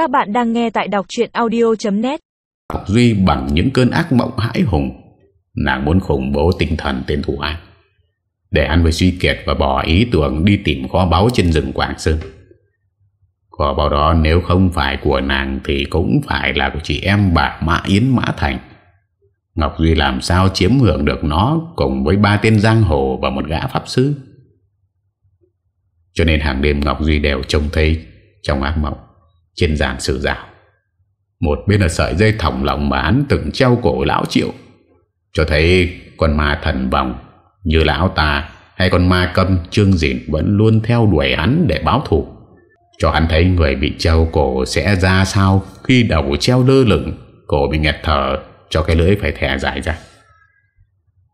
Các bạn đang nghe tại đọc chuyện audio.net Ngọc Duy bằng những cơn ác mộng hãi hùng, Nàng muốn khủng bố tinh thần tên thủ ác, Để ăn với suy kiệt và bỏ ý tưởng đi tìm kho báu trên rừng Quảng Sơn. Kho báu đó nếu không phải của nàng thì cũng phải là của chị em bà Mã Yến Mã Thành. Ngọc Duy làm sao chiếm hưởng được nó cùng với ba tên giang hồ và một gã pháp sư? Cho nên hàng đêm Ngọc Duy đều trông thấy trong ác mộng trên giàn sử rào. Một bên là sợi dây thòng lọng mà hắn từng treo cổ lão triệu cho thấy con ma thần vòng như lão ta hay con ma câm trương dịn vẫn luôn theo đuổi hắn để báo thù. Cho hắn thấy người bị treo cổ sẽ ra sao khi đầu treo lơ lửng, cổ bị nghẹt thở cho cái lưỡi phải thẻ dài ra.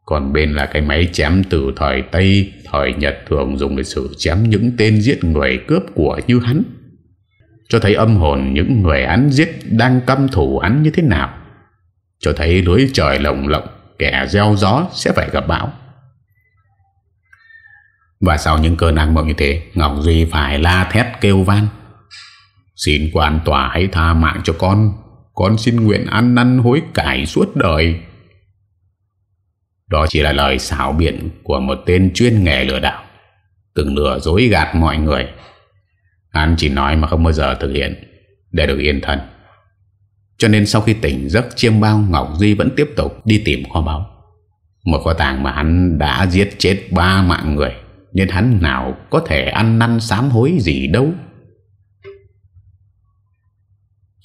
Còn bên là cái máy chém từ thời Tây Thời Nhật thường dùng để xử chém những tên giết người cướp của như hắn cho thấy âm hồn những người án giết đang căm thủ án như thế nào. Cho thấy lưới trời lồng lộng, Kẻ gieo gió sẽ phải gặp bão. Và sau những cơn ác mộng như thế, Ngọc Duy phải la thét kêu van. Xin quan tòa hãy tha mạng cho con Con xin nguyện ăn năn hối cải suốt đời. Đó chỉ là lời xảo biện của một tên chuyên nghề lừa đảo, Từng lừa dối gạt mọi người. Hắn chỉ nói mà không bao giờ thực hiện, Để được yên thân. Cho nên sau khi tỉnh giấc, chiêm bao Ngọc Duy vẫn tiếp tục đi tìm kho báu. Một kho tàng mà hắn đã giết chết ba mạng người, Nên hắn nào có thể ăn năn sám hối gì đâu.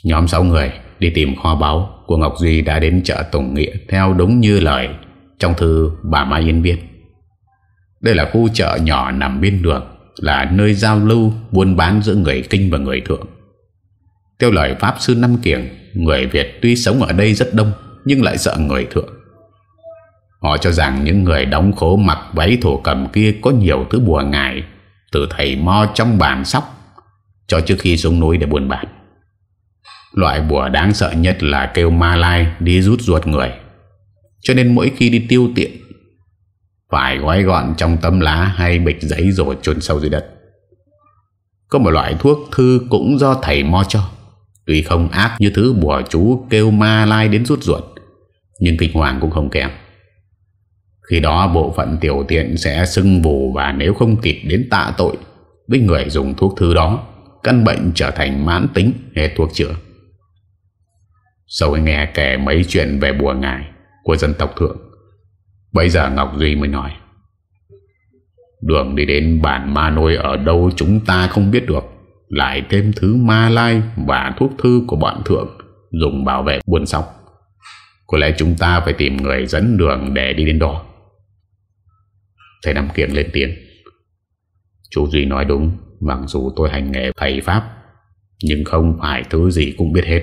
Nhóm 6 người đi tìm kho báu của Ngọc Duy đã đến chợ Tùng Nghĩa theo đúng như lời trong thư bà Mai Yên viết. Đây là khu chợ nhỏ nằm bên đường. Là nơi giao lưu buôn bán giữa người kinh và người thượng. Theo lời Pháp Sư Năm Kiểng, Người Việt tuy sống ở đây rất đông, Nhưng lại sợ người thượng. Họ cho rằng những người đóng khố mặc váy thổ cầm kia Có nhiều thứ bùa ngải, Từ thầy mo trong bàn sóc, Cho trước khi xuống núi để buôn bán. Loại bùa đáng sợ nhất là kêu ma lai đi rút ruột người. Cho nên mỗi khi đi tiêu tiện phải gói gọn trong tấm lá hay bịch giấy rồi chôn sâu dưới đất. Có một loại thuốc thư cũng do thầy mo cho. Tuy không ác như thứ bùa chú kêu ma lai đến rút ruột, Nhưng kinh hoàng cũng không kém. Khi đó bộ phận tiểu tiện sẽ sưng vù Và nếu không kịp đến tạ tội, Với người dùng thuốc thư đó, Căn bệnh trở thành mãn tính, hết thuốc chữa. Sau nghe kể mấy chuyện về bùa ngài của dân tộc thượng Bây giờ Ngọc Duy mới nói, Đường đi đến bản ma nôi ở đâu chúng ta không biết được. Lại thêm thứ ma lai và thuốc thư của bọn thượng Dùng bảo vệ buôn sóc. Có lẽ chúng ta phải tìm người dẫn đường để đi đến đó. Thầy Nam Kiện lên tiếng, Chú Duy nói đúng, Mặc dù tôi hành nghề thầy Pháp, Nhưng không phải thứ gì cũng biết hết.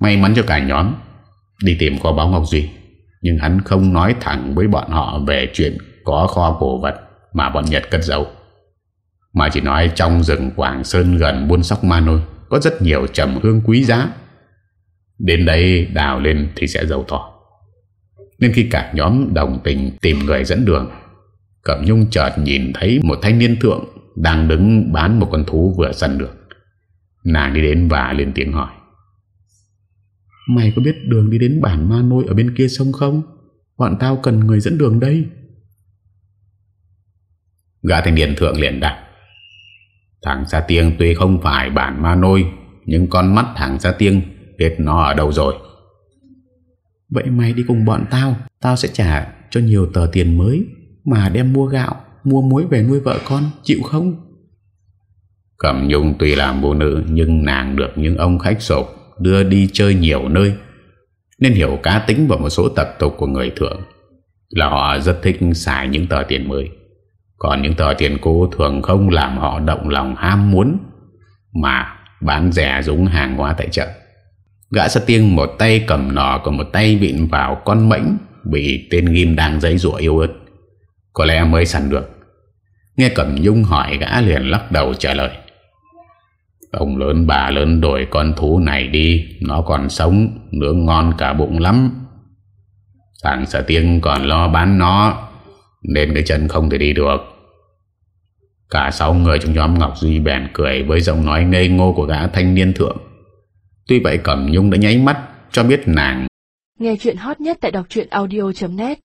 May mắn cho cả nhóm, Đi tìm kho báo Ngọc Duy nhưng hắn không nói thẳng với bọn họ về chuyện có kho cổ vật mà bọn Nhật cất giấu. Mà chỉ nói trong rừng Quảng Sơn gần buôn sóc ma nôi có rất nhiều trầm hương quý giá. Đến đây đào lên thì sẽ giàu to. Nên khi cả nhóm đồng tình tìm người dẫn đường, Cẩm Nhung chợt nhìn thấy một thanh niên thượng đang đứng bán một con thú vừa săn được. Nàng đi đến và lên tiếng hỏi. Mày có biết đường đi đến bản ma nôi ở bên kia sông không? Bọn tao cần người dẫn đường đây. Gã thanh niên thượng liền đáp. Thằng Sa Tiên tuy không phải bản ma nôi, nhưng con mắt thằng Sa Tiên biết nó ở đâu rồi. Vậy mày đi cùng bọn tao, tao sẽ trả cho nhiều tờ tiền mới mà đem mua gạo, mua muối về nuôi vợ con, chịu không? Cẩm Nhung tuy làm phụ nữ nhưng nàng được những ông khách sộp đưa đi chơi nhiều nơi, Nên hiểu cá tính và một số tập tục của người thượng, Là họ rất thích xài những tờ tiền mới. Còn những tờ tiền cũ thường không làm họ động lòng ham muốn, Mà bán rẻ dũng hàng hóa tại chợ. Gã sát tiên một tay cầm nỏ Còn một tay vịn vào con mảnh Bị tên ghim đang giấy rủa yêu ớt. Có lẽ mới săn được. Nghe Cẩm Nhung hỏi, gã liền lắc đầu trả lời. Ông lớn bà lớn đổi con thú này đi, Nó còn sống, Nướng ngon cả bụng lắm. Thằng sở tiếng còn lo bán nó, Nên cái chân không thể đi được. Cả sáu người trong nhóm Ngọc Duy bèn cười Với giọng nói ngây ngô của gã thanh niên thượng. Tuy vậy Cẩm Nhung đã nháy mắt cho biết nàng Nghe chuyện hot nhất tại đọc audio.net